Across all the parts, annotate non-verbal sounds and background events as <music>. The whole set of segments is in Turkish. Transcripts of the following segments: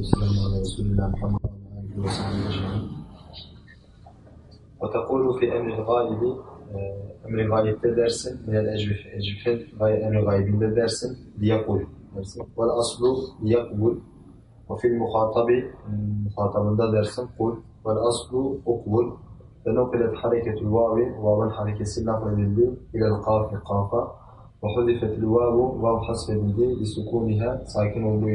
والسلام على رسول الله محمد وعلى آله وصحبه أجمعين. وتقول في أمر الغائب آه، أمر الغائب درس من الأجفن أمر الغائب درس ليقول. والأصل ليقول. وفي المخاطب مخاطب درس قل. والأصل أقول. فنقلت حركة الواو واو الحركة حركة نقل إلى القاف قافا وحذفت الواو واو حسب لسكونها ساكن olduğu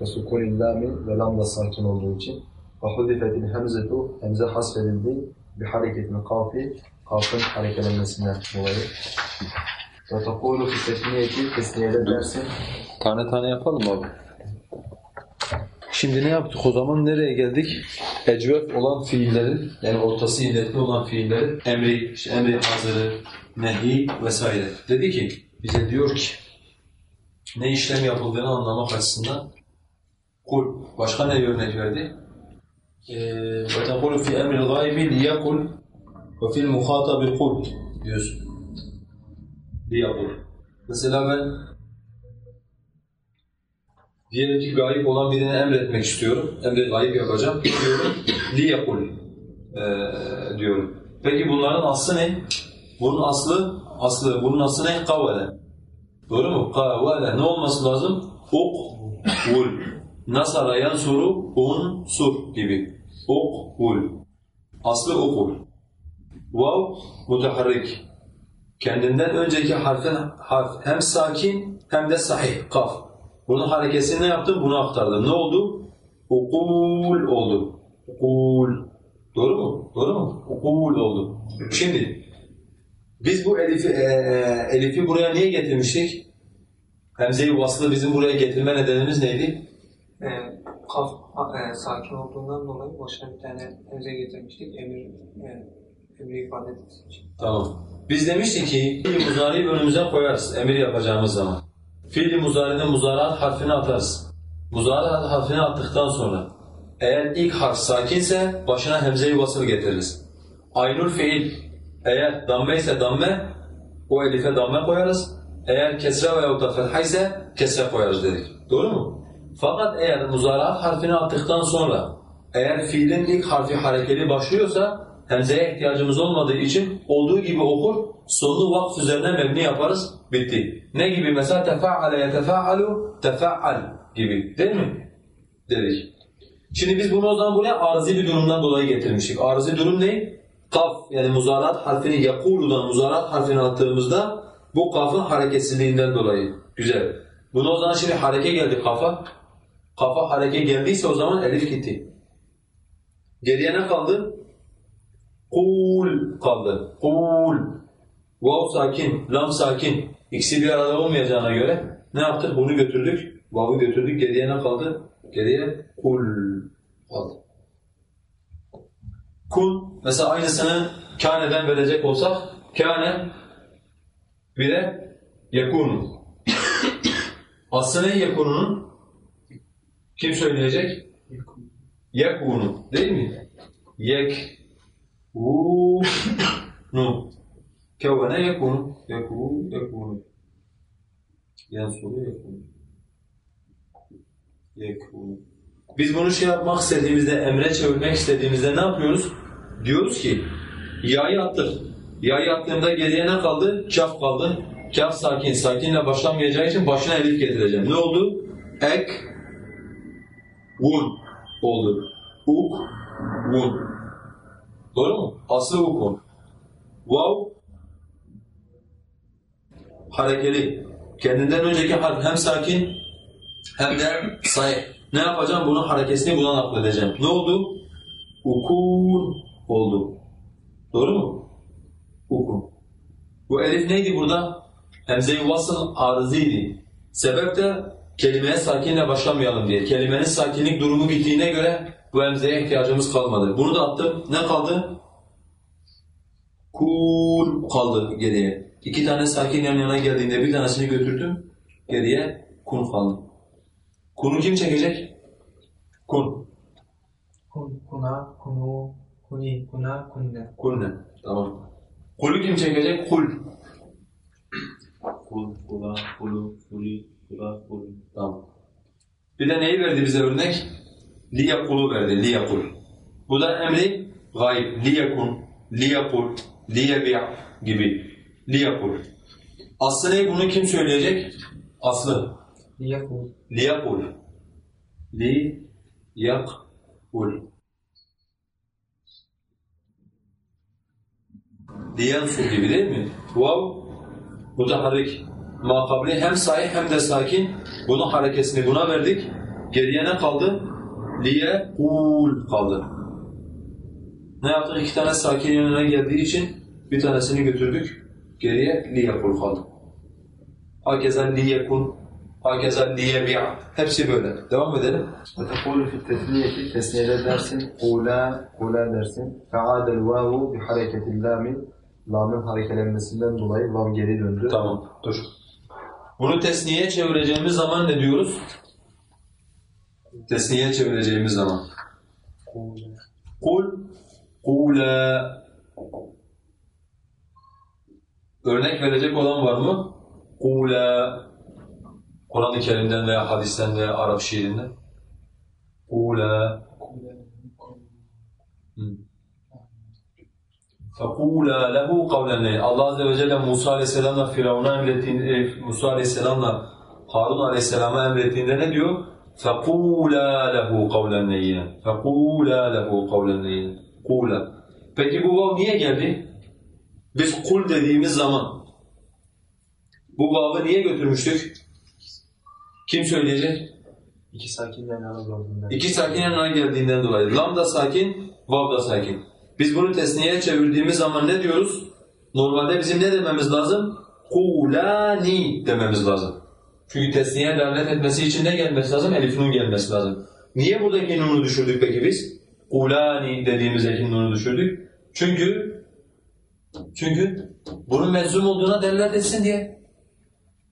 Ve sukunil lami, ve lam da sakin olduğu için. Ve hudifetil hemzetu, hemze hasfedildi, bir hareketin kafi, kafın hareketlenmesinden dolayı. Ve tekulu fi tesniyeti, tesniyede dersin. Tane tane yapalım abi. Şimdi ne yaptık o zaman? Nereye geldik? Ecvef olan fiillerin, yani ortası illetli olan fiillerin emri, işte emri hazırı, nehi vesaire. Dedi ki, bize diyor ki, ne işlem yapıldığını anlamak açısından kul. Başka ne örnek verdi? وَتَقُلُ فِي اَمْرِ الْغَيْبِ لِيَقُلْ وَفِي الْمُخَاطَبِ قُلْ diyorsun. Liyakul. Mesela ben diyelim ki gayip olan birine emretmek istiyorum. Emri gayip yapacağım. Diyorum. Liyakul ee, diyorum. Peki bunların aslı ne? Bunun aslı, aslı, bunun aslı ne? Kavale. Doğru mu? Kavale. Ne olması lazım? Ukul. Nasara yansuru unsur gibi. Ukul. Aslı ukul. Vav mutaharrik. Kendinden önceki harfin harf hem sakin hem de sahih, kaf. Bunun hareketini ne yaptım? Bunu aktardım. Ne oldu? Ukul oldu. Ukul. Doğru mu? Doğru mu? Ukul oldu. Şimdi biz bu elifi, e, e, elifi buraya niye getirmiştik? Hemze-i vaslı bizim buraya getirme nedenimiz neydi? E, kaf e, sakin olduğundan dolayı başına bir tane emze getirmiştik. Emir e, emri ifade etmesi için. Tamam. Biz demiştik ki fiil muzariyi önümüze koyarız emir yapacağımız zaman. Fiil-i muzaride muzaraat harfini atarız. Muzaraat harfini attıktan sonra eğer ilk harf sakinse başına hemze-i vasıl getiririz. Aynul fiil eğer damme ise damme o elife damme koyarız. Eğer kesre veyahut da fetha ise kesre koyarız dedik. Doğru mu? Fakat eğer muzaraat harfini attıktan sonra eğer fiilin ilk harfi harekeli başlıyorsa hemzeye ihtiyacımız olmadığı için olduğu gibi okur, sonunu vakf üzerine mebni yaparız, bitti. Ne gibi? Mesela tefa'ale yetefa'alu, tefa'al gibi değil mi? Dedik. Şimdi biz bunu o zaman buraya arızi bir durumdan dolayı getirmiştik. Arızi durum ne? Kaf yani muzarat harfini yakuludan muzarat harfini attığımızda bu kafın hareketsizliğinden dolayı. Güzel. Bunu o zaman şimdi hareke geldi kafa. Kafa hareke geldiyse o zaman elif gitti. Geriye ne kaldı? Kul kaldı. Kul. Vav sakin, lam sakin. İkisi bir arada olmayacağına göre ne yaptık? Bunu götürdük. Vav'ı götürdük. Geriye ne kaldı? Geriye kul kaldı. Kun, mesela aynısını kâneden verecek olsak, kâne bir de yekûnu. <coughs> Aslı ne yekununun? Kim söyleyecek? Yekunu. Değil mi? Yek. U. Nu. Kevvene yekunu. Yeku. Yekunu. Yansuru yekunu. Yekunu. Biz bunu şey yapmak istediğimizde, emre çevirmek istediğimizde ne yapıyoruz? Diyoruz ki, ya'yı attık. Ya'yı attığımda geriye ne kaldı? Kaf kaldı. Kaf sakin, sakinle başlamayacağı için başına elif getireceğim. Ne oldu? Ek, vun oldu. Uk, vun. Doğru mu? Aslı ukun. Vav, harekeli. Kendinden önceki harf hem sakin hem de sahih. Ne yapacağım? Bunun harekesini buna nakledeceğim. Ne oldu? Ukun oldu. Doğru mu? Ukun. Bu elif neydi burada? Hemze-i vasıl arızıydı. Sebep de kelimeye sakinle başlamayalım diye. Kelimenin sakinlik durumu bittiğine göre bu hemzeye ihtiyacımız kalmadı. Bunu da attım. Ne kaldı? Kul kaldı geriye. İki tane sakin yan yana geldiğinde bir tanesini götürdüm. Geriye kun kaldı. Kunu kim çekecek? Kun. Kun, kuna, kunu, kuni, kuna, kunne. Kunne. Tamam. Kulü kim çekecek? Kul. Kul, kula, kulu, kuli, Tamam. Bir de neyi verdi bize örnek? liyekulu verdi, liyekul. Bu da emri gayb, liyekun, liyekul, liyebi' gibi. Liyekul. Aslı ne? Bunu kim söyleyecek? Aslı. Liyakul. Liyekul. Liyekul. Liyansur gibi değil mi? Vav mutaharrik Makabli hem sahih hem de sakin. Bunun harekesini buna verdik. Geriye ne kaldı? Liyekul kaldı. Ne yaptık? İki tane sakin yanına geldiği için bir tanesini götürdük. Geriye liyekul kaldı. Hakeza liyekun, hakeza liyebi'a. Hepsi böyle. Devam edelim. وتقول في التثنية تسنية dersin قولا قولا dersin فعاد الواو بحركة اللام Lamın harekelenmesinden dolayı vav geri döndü. Tamam, dur. Bunu tesniyeye çevireceğimiz zaman ne diyoruz? Tesniyeye çevireceğimiz zaman. Kul, kule. Örnek verecek olan var mı? Kule. Kur'an-ı Kerim'den veya hadisten veya Arap şiirinden. Kule. Hı. فَقُولَا لَهُ قَوْلًا Allah Azze ve Celle Musa Aleyhisselam'la Firavun'a emrettiğinde, Musa Aleyhisselam'la Harun Aleyhisselam'a emrettiğinde ne diyor? فَقُولَا لَهُ قَوْلًا لَيِّنًا فَقُولَا لَهُ قَوْلًا لَيِّنًا Kula. Peki bu vav niye geldi? Biz kul dediğimiz zaman bu vav'ı niye götürmüştük? Kim söyleyecek? İki sakin yan yana geldiğinden. İki sakin yanına geldiğinden dolayı. Lam da sakin, vav da sakin. Biz bunu tesniyeye çevirdiğimiz zaman ne diyoruz? Normalde bizim ne dememiz lazım? Kulani dememiz lazım. Çünkü tesniye delalet etmesi için ne gelmesi lazım? Elif nun gelmesi lazım. Niye buradaki nunu düşürdük peki biz? Kulani dediğimizdeki nunu düşürdük. Çünkü çünkü bunun meczum olduğuna delalet etsin diye.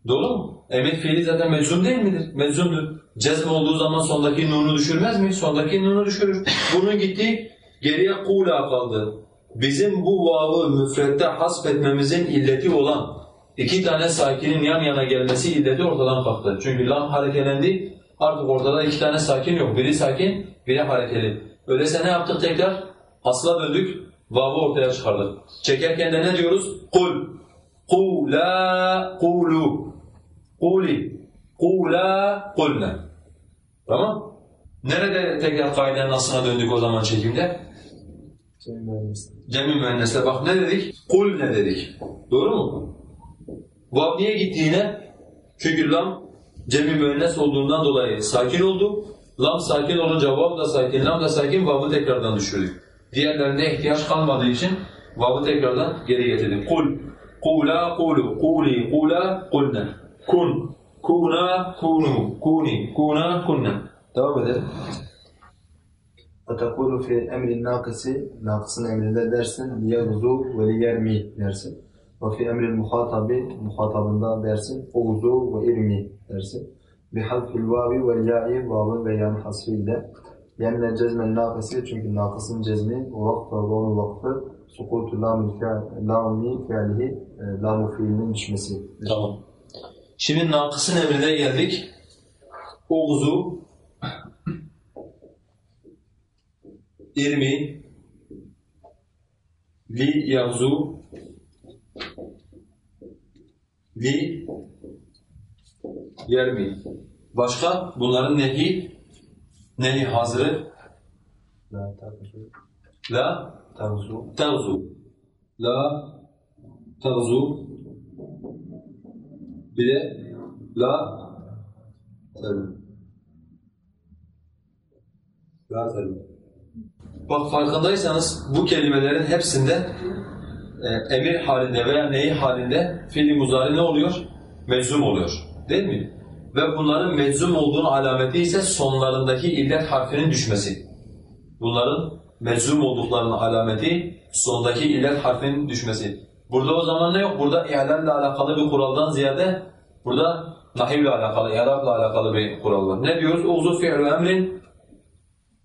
Doğru mu? Emir fiili zaten meczum değil midir? Meczumdur. Cezm olduğu zaman sondaki nunu düşürmez mi? Sondaki nunu düşürür. Bunun gitti geriye kula kaldı. Bizim bu vav'ı müfrette hasbetmemizin illeti olan iki tane sakinin yan yana gelmesi illeti ortadan kalktı. Çünkü lam harekelendi, artık ortada iki tane sakin yok. Biri sakin, biri harekeli. Öyleyse ne yaptık tekrar? Asla döndük, vav'ı ortaya çıkardık. Çekerken de ne diyoruz? Kul, kula, kulu, kuli, kula, kulne. Tamam? Nerede tekrar kaidenin aslına döndük o zaman çekimde? Cem-i müennesle bak ne dedik? Kul ne dedik? Doğru mu? Vav niye gitti yine? Çünkü lam cem-i müennes olduğundan dolayı sakin oldu. Lam sakin olunca vav da sakin, lam da sakin, vav'ı tekrardan düşürdük. Diğerlerine ihtiyaç kalmadığı için vav'ı tekrardan geri getirdik. Kul, kula, kulu, kuli, kula, kulne. Kun, kuna, kunu, kuni, kuna, kunne. Devam edelim. وتقول في emri nakısı, nakısın emrinde dersin liyaguzu ve liyermi dersin. Ve fi emri muhatabi, muhatabında dersin uğzu ve irmi dersin. Bihalfil vavi ve ya'i, vavın ve yan hasfiyle. Yani cezmen nakısı çünkü nakısın cezmi ve vakfı ve onun vakfı sukutu lami fi'lihi, e, lamu fiilinin düşmesi. Tamam. Şimdi nakısın emrine geldik. Uğzu, irmi, li yavzu, li yermi. Başka? Bunların nehi, nehi hazırı, La takuzu, tağzu, la tağzu, bir de la termi. La termi. Bak farkındaysanız bu kelimelerin hepsinde e, emir halinde veya neyi halinde fiili muzari ne oluyor? Meczum oluyor. Değil mi? Ve bunların meczum olduğunun alameti ise sonlarındaki illet harfinin düşmesi. Bunların meczum olduklarının alameti sondaki illet harfinin düşmesi. Burada o zaman ne yok? Burada i'lalle alakalı bir kuraldan ziyade burada nahivle alakalı, i'rabla alakalı bir kural var. Ne diyoruz? Uzu fi'lu emrin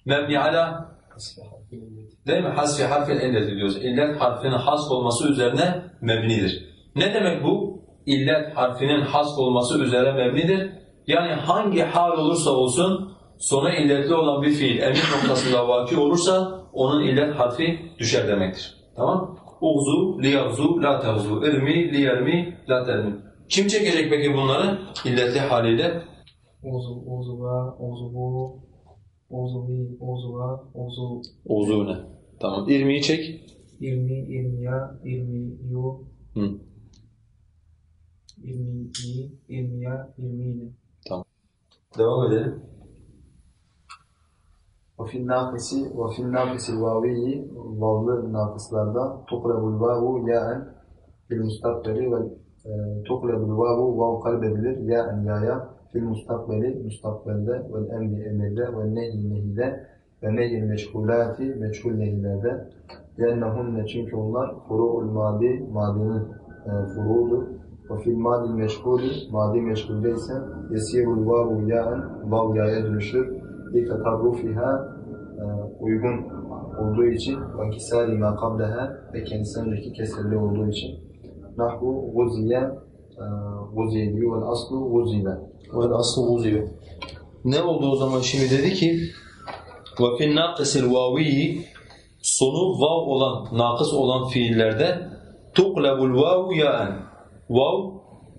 mebni ala Değil mi? Hasfi harfin illeti diyoruz. İllet harfinin has olması üzerine mebnidir. Ne demek bu? İllet harfinin has olması üzerine mebnidir. Yani hangi hal olursa olsun sonra illetli olan bir fiil emir noktasında vaki olursa onun illet harfi düşer demektir. Tamam? Uğzu, liyavzu, la tevzu, irmi, liyermi, la termi. Kim çekecek peki bunları? İlletli haliyle Uzu, uzuva, uzuvu, uzuvi, uzuva, uzu, uzu ne? Tamam. İrmiyi çek. ilmi, ilmiya, ilmiyu, Hı. ilmiyi, ilmiya, ilmiyne. Devam edelim. وفي الناقص وفي الناقص الواوي vavlı nakıslarda tuqlabul vavu ya'en fil mustakbeli ve e, tuqlabul vavu vav kalbedilir ya'en ya'ya fil mustakbeli mustakbelde ve emri emirde ve nehi nehide ve nehi meşgulati meçhul nehilerde لأنهن çünkü onlar furu'ul madi madinin e, furu'udur ve fil madi meşgulü madi meşgulde ise yesirul vavu ya'en vav ya'ya dönüşür لِتَطَرُّفِهَا e, uygun olduğu için ve kisari ma kableha ve kendisinden önceki kesirli olduğu için nahvu guziye e, guziye diyor ve aslu guzibe ve aslı uzuyor. Ne oldu o zaman şimdi dedi ki ve fin naqisil vaviyi sonu vav olan, nakıs olan fiillerde tuqlabul vavu ya'en. Vav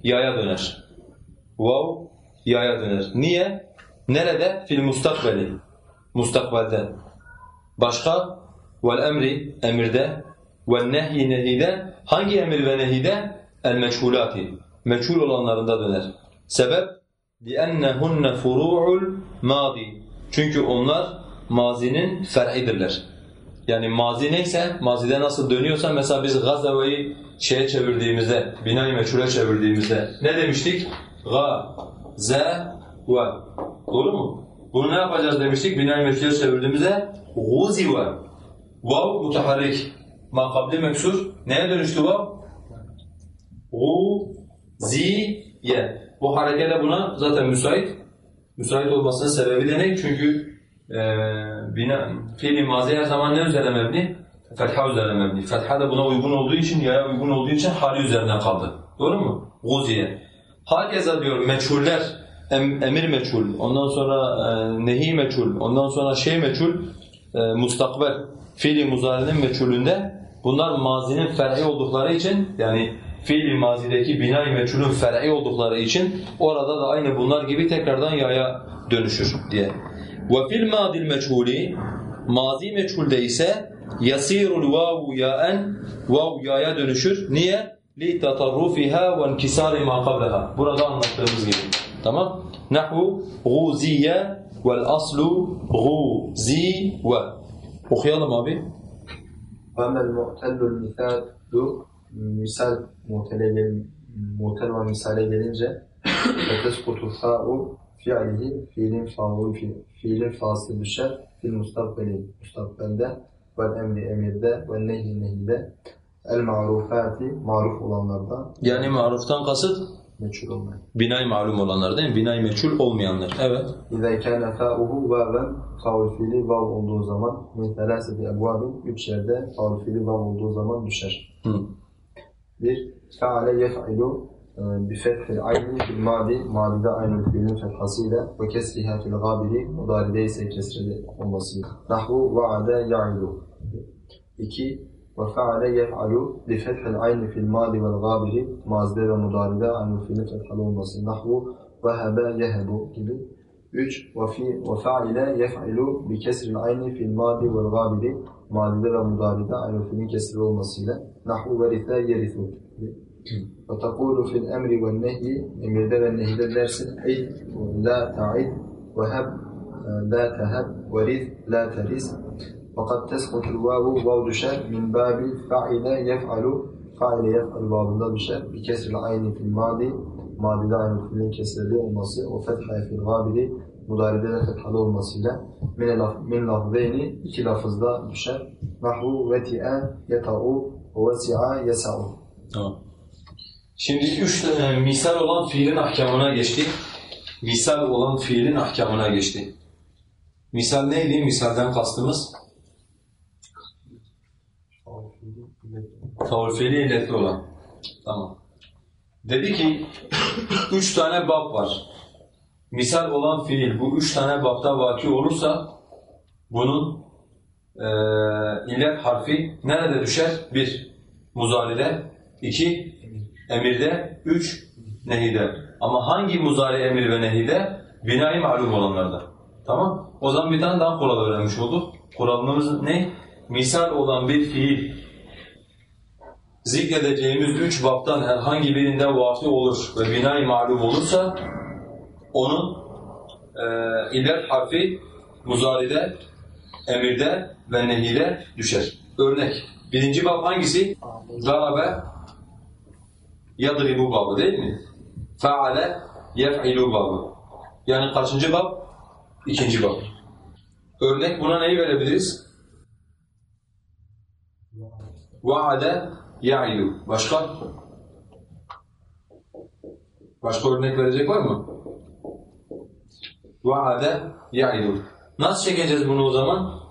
yaya döner. Vav yaya döner. Niye? Nerede? Fil mustakbeli. Mustakbelde. Başka? Vel emri, emirde. Vel nehyi, nehide. Hangi emir ve nehide? El meçhulati. Meçhul olanlarında döner. Sebep? لِأَنَّهُنَّ فُرُوعُ الْمَاضِي Çünkü onlar mazinin fer'idirler. Yani mazi neyse, mazide nasıl dönüyorsa mesela biz gazaveyi şeye çevirdiğimizde, binayı meçhule çevirdiğimizde ne demiştik? Ga, ze, ve. Doğru mu? Bunu ne yapacağız demiştik? Binayı meçhule çevirdiğimizde guzi ve. Vav mutaharrik. Ma kabli meksur. Neye dönüştü vav? Gu-zi-ye. Bu hareketle buna zaten müsait. Müsait olmasının sebebi de ne? Çünkü e, bina, fiili mazi her zaman ne üzerine mebni? Fetha üzerine mebni. Fetha da buna uygun olduğu için, yaya uygun olduğu için hali üzerine kaldı. Doğru mu? Guziye. Hakeza diyor meçhuller, em, emir meçhul, ondan sonra e, nehi meçhul, ondan sonra şey meçhul, e, mustakbel, fiili muzarinin meçhulünde bunlar mazinin fer'i oldukları için yani fiili mazideki binay meçhulün fer'i oldukları için orada da aynı bunlar gibi tekrardan yaya dönüşür diye. Ve fil madil meçhuli mazi meçhulde ise yasirul vavu yaen vav yaya dönüşür. Niye? Li tatarrufiha ve inkisari ma qablaha. Burada anlattığımız gibi. Tamam? Nahvu guziye vel aslu guzi ve. Okuyalım abi. وَمَا الْمُعْتَلُّ الْمِثَالُ misal muhtele gel, muhtel ve misale gelince فَتَسْقُطُ فَاءُ fiilihi fiilin faulu fi, fiilin fası düşer fil mustakbeli mustakbelde vel emri emirde ve nehi nehide el marufati maruf olanlarda Yani maruftan kasıt meçhul olmayan. binay malum olanlar değil mi? Binay meçhul olmayanlar. Evet. İzâ kâne fâuhu vaven faul fiili vav olduğu zaman min selâseti ebvâbin üç yerde faul fiili vav olduğu zaman düşer. Hı. Bir, feale yef'ilu e, bi fethil ayni fil madi, madide aynı fiilin fethasıyla ve kesriha fil gâbili, mudaride ise kesrili olmasıyla. Nahvu vaade ya'ilu. İki, ve feale yef'alu bi fethil ayni fil madi vel gâbili, mazide ve mudaride aynı fiilin fethalı olması. Nahvu vehebe yehebu gibi. Üç, ve fi ve fe'ile yef'ilu bi kesril ayni fil madi vel gâbili, madide ve mudaride aynı fiilin kesrili olmasıyla. Nahvu verithe yerithu gibi. Ve tekulu fil emri ve nehyi emirde ve nehide dersin id la ta'id ve heb la teheb ve riz la teriz fakat teskutul vavu vav düşer min babi fa'ile yef'alu fa'ile yef'al babında düşer bi kesril ayni fil madi madide aynı fiilin kesrili olması o fethaya fil gabili mudaride de fethalı olmasıyla min, laf, min lafzeyni iki lafızda düşer nahvu veti'e yeta'u ve vesi'a yesa'u Tamam. Şimdi üç tane misal olan fiilin ahkamına geçtik. Misal olan fiilin ahkamına geçti. Misal neydi? Misalden kastımız faul fiili illetli olan. Tamam. Dedi ki üç tane bab var. Misal olan fiil bu üç tane bapta vaki olursa bunun e, illet harfi nerede düşer? Bir, muzaride. iki emirde. Üç, nehide. Ama hangi muzari emir ve nehide? Binayı malum olanlarda. Tamam? O zaman bir tane daha kural öğrenmiş olduk. Kuralımız ne? Misal olan bir fiil zikredeceğimiz üç baptan herhangi birinde vaki olur ve binayı malum olursa onun e, illet harfi muzaride, emirde ve nehide düşer. Örnek. Birinci bab hangisi? Garabe yadribu babı değil mi? Feale yef'ilu babı. Yani kaçıncı bab? İkinci bab. Örnek buna neyi verebiliriz? Vaade ya'ilu. Başka? Başka örnek verecek var mı? Vaade ya'idu. Nasıl çekeceğiz bunu o zaman?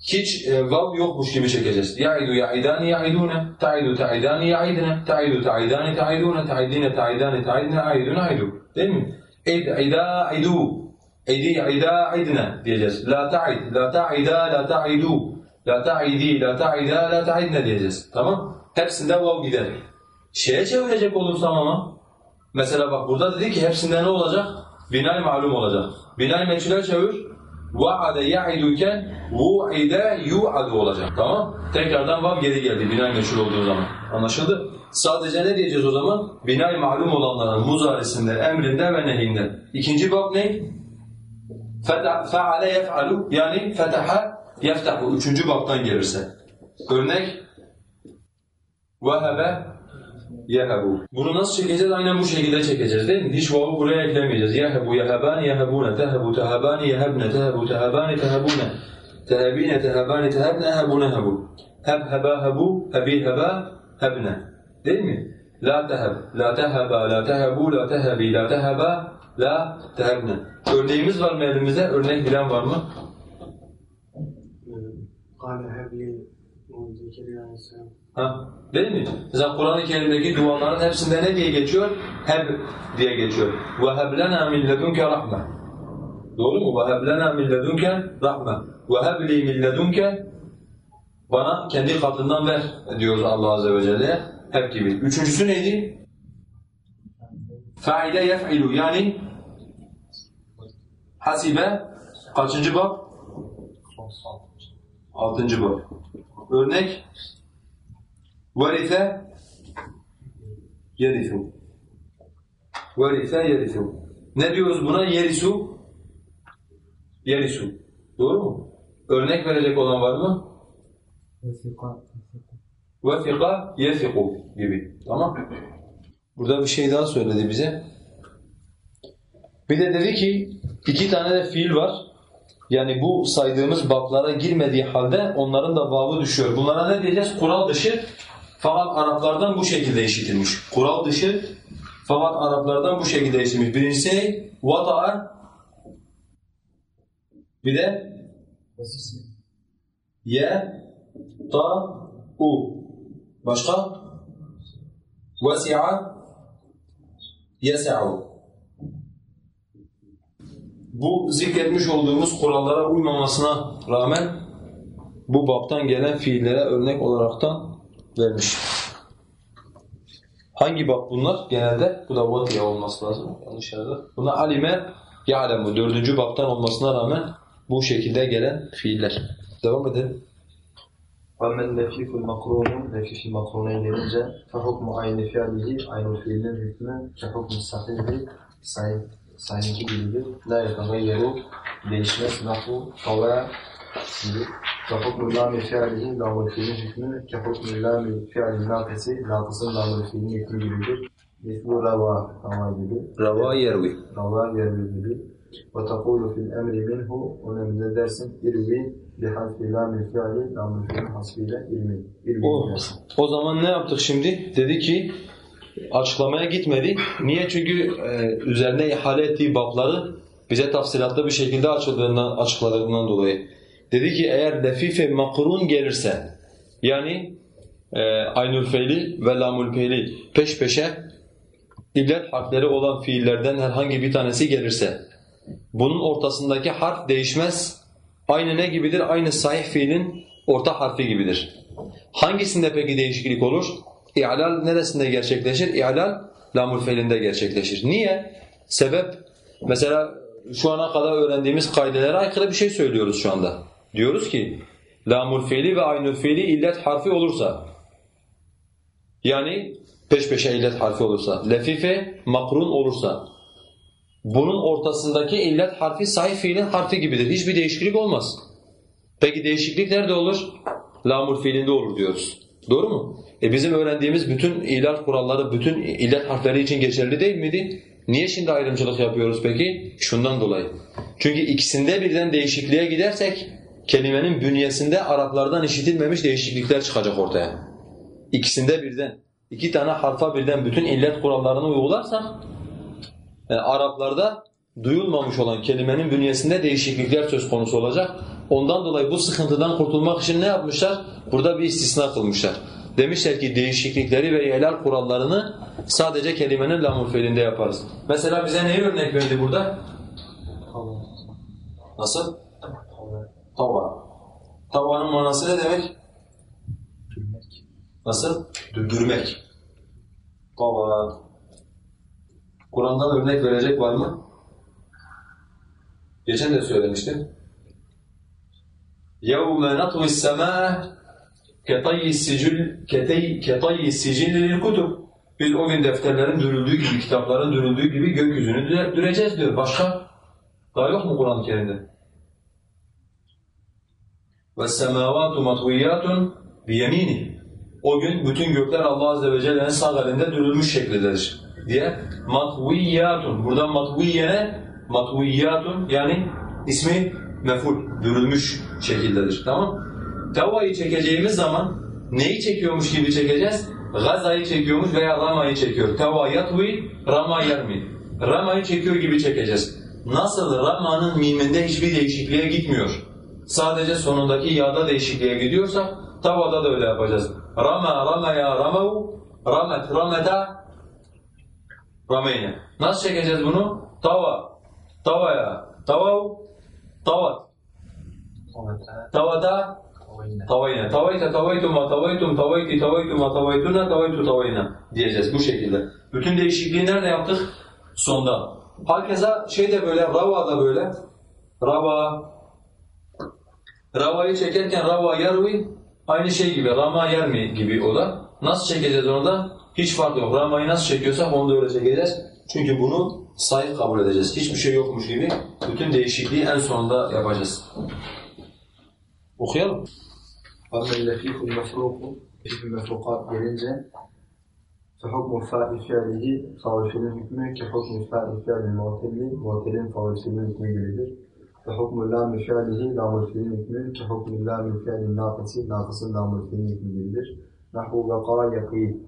Hiç e, vav yokmuş gibi çekeceğiz. Ya'idu ya'idani ya'idune, ta'idu ta'idani ya'idne, ta'idu ta'idani ta'idune, ta'idine ta'idani ta'idne, a'idun a'idu. Değil mi? İd, ida, idu. İdi, ida, idne diyeceğiz. La ta'id, la ta'ida, la ta'idu. La ta'idi, la ta'ida, la ta'idne diyeceğiz. Tamam? Hepsinde vav gider. Şeye çevirecek olursam ama, mesela bak burada dedi ki hepsinde ne olacak? Binay malum olacak. Binay meçhule çevir. Va'ade ya'iduken vu'ide yu'adu olacak. Tamam? Tekrardan vav geri geldi binay meçhul olduğu zaman. Anlaşıldı? Sadece ne diyeceğiz o zaman? Binay malum olanların muzarisinde, emrinde ve nehinde. İkinci bab ne? Fe'ale yef'alu yani fetaha yeftahu. Üçüncü babtan gelirse. Örnek vehebe yehebu. Bunu nasıl çekeceğiz? Aynen bu şekilde çekeceğiz değil mi? Hiç vav'u buraya eklemeyeceğiz. Yehebu, yehebani, yehebune, tehebu, tehabani, yehebne, tehebu, tehabani, tehebune, tehebine, tehabani, tehebne, hebu, nehebu. Heb, heba, hebu, hebi, heba, hebne. Değil mi? La teheb, la teheba, la tehebu, la tehebi, la teheba, la tehebne. Örneğimiz var mı elimizde? Örnek bilen var mı? قال هب لي من زكريا عليه السلام Ha, değil mi? Mesela Kur'an-ı Kerim'deki duaların hepsinde ne diye geçiyor? Heb diye geçiyor. وَهَبْ لَنَا مِنْ لَدُنْكَ رَحْمَةً Doğru mu? وَهَبْ لَنَا مِنْ لَدُنْكَ رَحْمَةً وَهَبْ لِي مِنْ لَدُنْكَ Bana kendi katından ver diyoruz Allah Azze ve Celle. Hep gibi. Üçüncüsü neydi? Fa'ile yef'ilu yani hasibe kaçıncı bab? Altıncı bab. Örnek Verife yerisu. Verife yerisu. Ne diyoruz buna? Yerisu. Yerisu. Doğru mu? Örnek verecek olan var mı? Vefika yefiku gibi. Tamam. Burada bir şey daha söyledi bize. Bir de dedi ki iki tane de fiil var. Yani bu saydığımız bablara girmediği halde onların da babı düşüyor. Bunlara ne diyeceğiz? Kural dışı fakat Araplardan bu şekilde işitilmiş. Kural dışı fakat Araplardan bu şekilde işitilmiş. Birincisi? Vata'a bir de ye ta u başka vesi'a yes'u bu zikretmiş olduğumuz kurallara uymamasına rağmen bu baptan gelen fiillere örnek olaraktan vermiş. Hangi bab bunlar? Genelde bu da vatiye olması lazım. Yanlış yerde. Buna alime ya'lemu. Dördüncü baptan olmasına rağmen bu şekilde gelen fiiller. Devam edelim. وَمَنْ لَفِيفُ الْمَقْرُونُ Lefif-i makruna gelince فَحُكْمُ عَيْنِ فِعْلِهِ Aynı fiilin hükmü كَحُكْمُ sahibi sahip sahibi gibidir. La yetagayyeru değişmez nahu kava gibi. Kehukmü lâmi fi'lihi lâmul fiilin hükmü kehukmü lâmi fi'lin nâkesi nâkısın lâmul fiilin hükmü gibidir. Mislu rava rava gibi. Rava yervi. Rava yervi gibi. Ve tekulu fil emri minhu emrinde dersin irvi biharfi lâmil fi'li lâmul fiilin irmi. irvi O, o zaman ne yaptık şimdi? Dedi ki açıklamaya gitmedi. Niye? Çünkü e, üzerine ihale ettiği babları bize tafsilatlı bir şekilde açıldığından, açıkladığından dolayı. Dedi ki eğer lefife makrun gelirse yani e, aynül feyli ve lamul feyli peş peşe illet harfleri olan fiillerden herhangi bir tanesi gelirse bunun ortasındaki harf değişmez. Aynı ne gibidir? Aynı sahih fiilin orta harfi gibidir. Hangisinde peki değişiklik olur? İ'lal neresinde gerçekleşir? İ'lal lamul fiilinde gerçekleşir. Niye? Sebep mesela şu ana kadar öğrendiğimiz kaidelere aykırı bir şey söylüyoruz şu anda. Diyoruz ki lamul fiili ve aynül fiili illet harfi olursa yani peş peşe illet harfi olursa, lefife makrun olursa bunun ortasındaki illet harfi sahih fiilin harfi gibidir. Hiçbir değişiklik olmaz. Peki değişiklik nerede olur? Lamul fiilinde olur diyoruz. Doğru mu? E bizim öğrendiğimiz bütün ilal kuralları, bütün illet harfleri için geçerli değil miydi? Niye şimdi ayrımcılık yapıyoruz peki? Şundan dolayı. Çünkü ikisinde birden değişikliğe gidersek kelimenin bünyesinde Araplardan işitilmemiş değişiklikler çıkacak ortaya. İkisinde birden, iki tane harfa birden bütün illet kurallarını uygularsak yani Araplarda duyulmamış olan kelimenin bünyesinde değişiklikler söz konusu olacak. Ondan dolayı bu sıkıntıdan kurtulmak için ne yapmışlar? Burada bir istisna kılmışlar. Demişler ki değişiklikleri ve ihlal kurallarını sadece kelimenin lamul fiilinde yaparız. Mesela bize neyi örnek verdi burada? Nasıl? Tava. Tavanın manası ne demek? Nasıl? Dürmek. Tava. Kur'an'dan örnek verecek var mı? Geçen de söylemiştim. يَوْمَ نَطْوِ السَّمَاءَ كَطَيِّ السِّجِلِ كَطَيِّ السِّجِلِ لِلْكُتُبِ Biz o gün defterlerin dürüldüğü gibi, kitapların dürüldüğü gibi gökyüzünü düre- düreceğiz diyor. Başka? Daha yok mu Kur'an-ı Kerim'de? وَالسَّمَاوَاتُ مَطْوِيَّاتٌ بِيَمِينِ O gün bütün gökler Allah Azze ve Celle'nin sağ elinde dürülmüş şeklindedir diye. Matviyyatun. Buradan matviye ne? Matviyyatun yani ismi meful, dürülmüş şekildedir. Tamam Tavayı çekeceğimiz zaman neyi çekiyormuş gibi çekeceğiz? Gazayı çekiyormuş veya ramayı çekiyor. Tava yatvi, rama yermi. Ramayı çekiyor gibi çekeceğiz. Nasıl ramanın miminde hiçbir değişikliğe gitmiyor. Sadece sonundaki yağda değişikliğe gidiyorsa tavada da öyle yapacağız. Rama, ramaya, ramav, ramet, rameta, rameyne. Nasıl çekeceğiz bunu? Tava, tavaya, tavav, tavat. Tavada, tavayna. Tavayta, tavaytuma, tavaytum, tavayti, tavaytuma, tavaytuna, tavaytu, tavayna diyeceğiz bu şekilde. Bütün değişikliği nerede yaptık? Sonda. Hakeza şey de böyle, rava da böyle. Rava, Ravayı çekerken rava yarvi aynı şey gibi, rama yermi gibi o da. Nasıl çekeceğiz onu da? Hiç fark yok. Ramayı nasıl çekiyorsak onu da öyle çekeceğiz. Çünkü bunu sahih kabul edeceğiz. Hiçbir şey yokmuş gibi bütün değişikliği en sonunda yapacağız. Okuyalım. أما اللفيف المفروق في المفروقات gelince فحكم فاء فعله faul fiilin hükmü ki hukmu fa'i fi'lin mu'telli mu'tellin faul fiilin hükmü gibidir. Ve hukmu lami fi'lihi lamul fiilin hükmü ki hukmu lami fi'lin nakısı nakısın lamul fiilin hükmü gibidir. Nahvu vaka yakî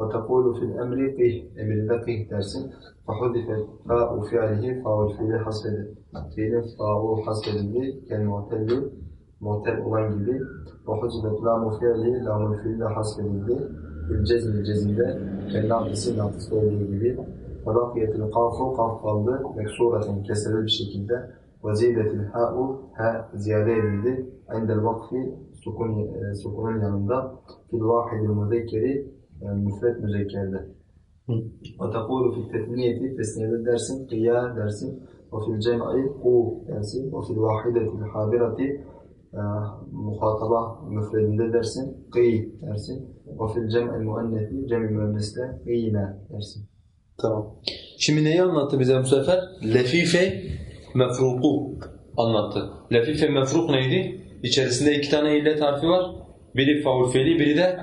ve tekulu fil emri qih emirde qih dersin. Fehudife fa'u fi'lihi faul fiili hasfedildi. Fiilin fa'u hasfedildi. Kel mu'telli mu'tel olan gibi. Ve hucibet lamu fi'li lamul fiili hasfedildi. Fil cezmi cezimde kel olduğu gibi. Bakiyetil kafu kaf kaldı. Meksureten kesreli bir şekilde. Zidetil ha'u ha ziyade edildi. Indel vakfi sukun, e, sukunun yanında. Fil vahidil müzekkeri yani müfret müzekkerde. Tekulu fil tetniyeti tesniyede dersin, kıya dersin. Fil cem'i ku dersin. Vahidetil hadirati e, muhataba müfredinde dersin, kıy dersin. Fil cem'i muenneti, cem'i müenneste kıyine dersin. Tamam. Şimdi neyi anlattı bize bu sefer? Lefife mefruku anlattı. Lefife mefruk neydi? İçerisinde iki tane illet harfi var. Biri faul fiili, biri de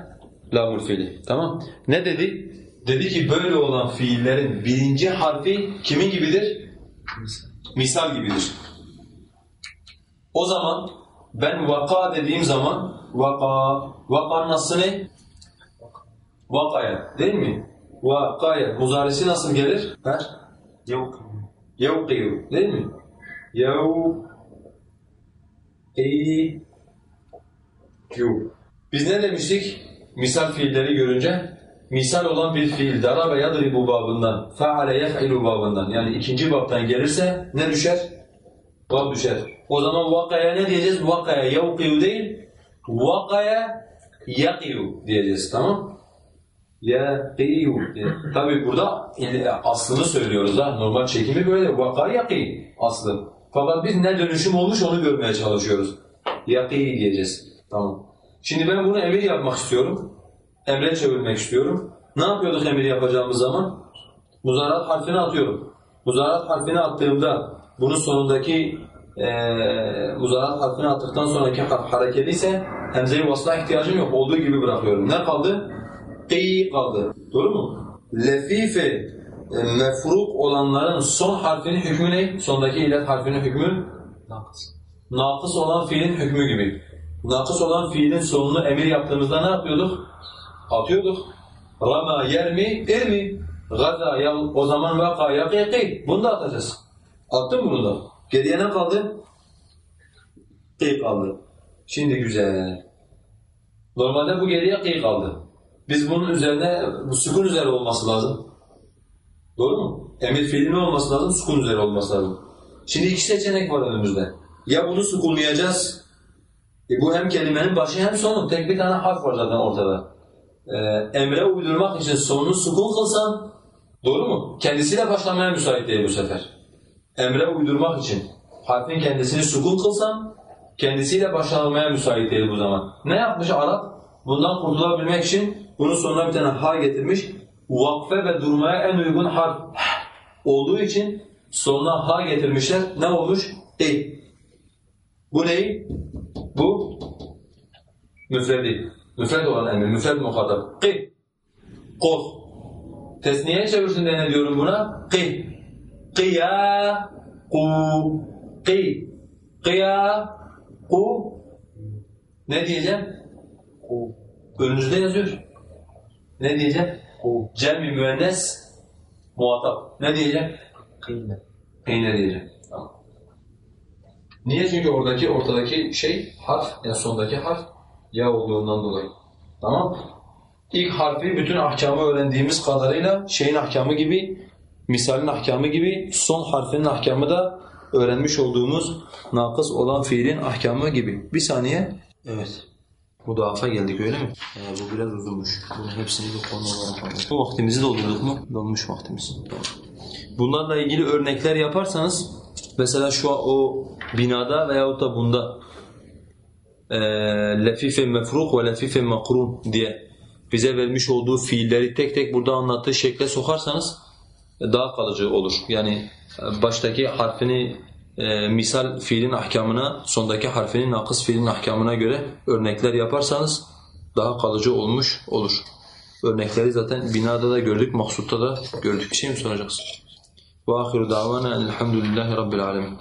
lamul fiili. Tamam. Ne dedi? Dedi ki böyle olan fiillerin birinci harfi kimin gibidir? Misal gibidir. O zaman ben vaka dediğim zaman vaka, vaka nasıl ne? Vakaya değil mi? Vakaya. Muzarisi nasıl gelir? Ver. Yok. Yevkiyu değil mi? Yev Yu. Biz ne demiştik? Misal fiilleri görünce misal olan bir fiil darabe yadribu babından, faale yef'ilu babından yani ikinci babdan gelirse ne düşer? Bab düşer. O zaman vakaya ne diyeceğiz? Vakaya yevkiyu değil, vakaya yakiyu diyeceğiz tamam? Yakiyu diye. Tabi burada il- aslını söylüyoruz ha. Normal çekimi böyle. Vakaya yaki aslı. Fakat biz ne dönüşüm olmuş onu görmeye çalışıyoruz. Yaki diyeceğiz. Tamam. Şimdi ben bunu emir yapmak istiyorum. Emre çevirmek istiyorum. Ne yapıyorduk emir yapacağımız zaman? Muzarat harfini atıyorum. Muzarat harfini attığımda bunun sonundaki eee muzarat harfini attıktan sonraki harf harekeli ise hemze-i vasla ihtiyacım yok. Olduğu gibi bırakıyorum. Ne kaldı? Kî kaldı. Doğru mu? Lefife e, mefruk olanların son harfinin hükmü ne? Sondaki illet harfinin hükmü? Nakıs. Nakıs olan fiilin hükmü gibi. Nakıs olan fiilin sonunu emir yaptığımızda ne yapıyorduk? Atıyorduk. Rama yermi, irmi. Gaza ya o zaman vaka yakî Bunu da atacağız. Attın bunu da. Geriye ne kaldı? Kî kaldı. Şimdi güzel. Normalde bu geriye kî kaldı. Biz bunun üzerine, bu sükun üzeri olması lazım. Doğru mu? Emir fiili ne olması lazım? Sukun üzeri olması lazım. Şimdi iki seçenek var önümüzde. Ya bunu sukunlayacağız. E bu hem kelimenin başı hem sonu. Tek bir tane harf var zaten ortada. Ee, emre uydurmak için sonunu sukun kılsan, doğru mu? Kendisiyle başlamaya müsait değil bu sefer. Emre uydurmak için harfin kendisini sukun kılsam, kendisiyle başlamaya müsait değil bu zaman. Ne yapmış Arap? Bundan kurtulabilmek için bunun sonuna bir tane ha getirmiş. Vakfe ve durmaya en uygun harf olduğu için sonuna ha getirmişler. Ne olmuş? E. Bu neyi? Bu müfredi. Müfred olan emir, müfred muhatap. Ki. Kol. Tesniye çevirdiğinde ne diyorum buna? Ki. Kıya. Ku. Ki. Kıya. Ku. Ne diyeceğim? Ku. Önünüzde yazıyor. Ne diyeceğim? Cem-i müennes muhatap. Ne diyeceğim? Kıymet. Peynir diyeceğim. Tamam. Niye? Çünkü oradaki ortadaki şey harf, yani sondaki harf ya olduğundan dolayı. Tamam İlk harfi bütün ahkamı öğrendiğimiz kadarıyla şeyin ahkamı gibi, misalin ahkamı gibi, son harfinin ahkamı da öğrenmiş olduğumuz nakıs olan fiilin ahkamı gibi. Bir saniye. Evet. Mudafa geldik öyle mi? Ee, bu biraz uzunmuş. Bunun hepsini bir konu olarak. Bu vaktimizi doldurduk mu? Dolmuş vaktimiz. Bunlarla ilgili örnekler yaparsanız mesela şu an o binada veyahut da bunda eee lefife mefruk ve lefife makrun diye bize vermiş olduğu fiilleri tek tek burada anlattığı şekle sokarsanız daha kalıcı olur. Yani e, baştaki harfini e, misal fiilin ahkamına, sondaki harfinin nakıs fiilin ahkamına göre örnekler yaparsanız daha kalıcı olmuş olur. Örnekleri zaten binada da gördük, maksutta da gördük. Bir şey mi soracaksın? وآخر دعوانا أن الحمد لله رب العالمين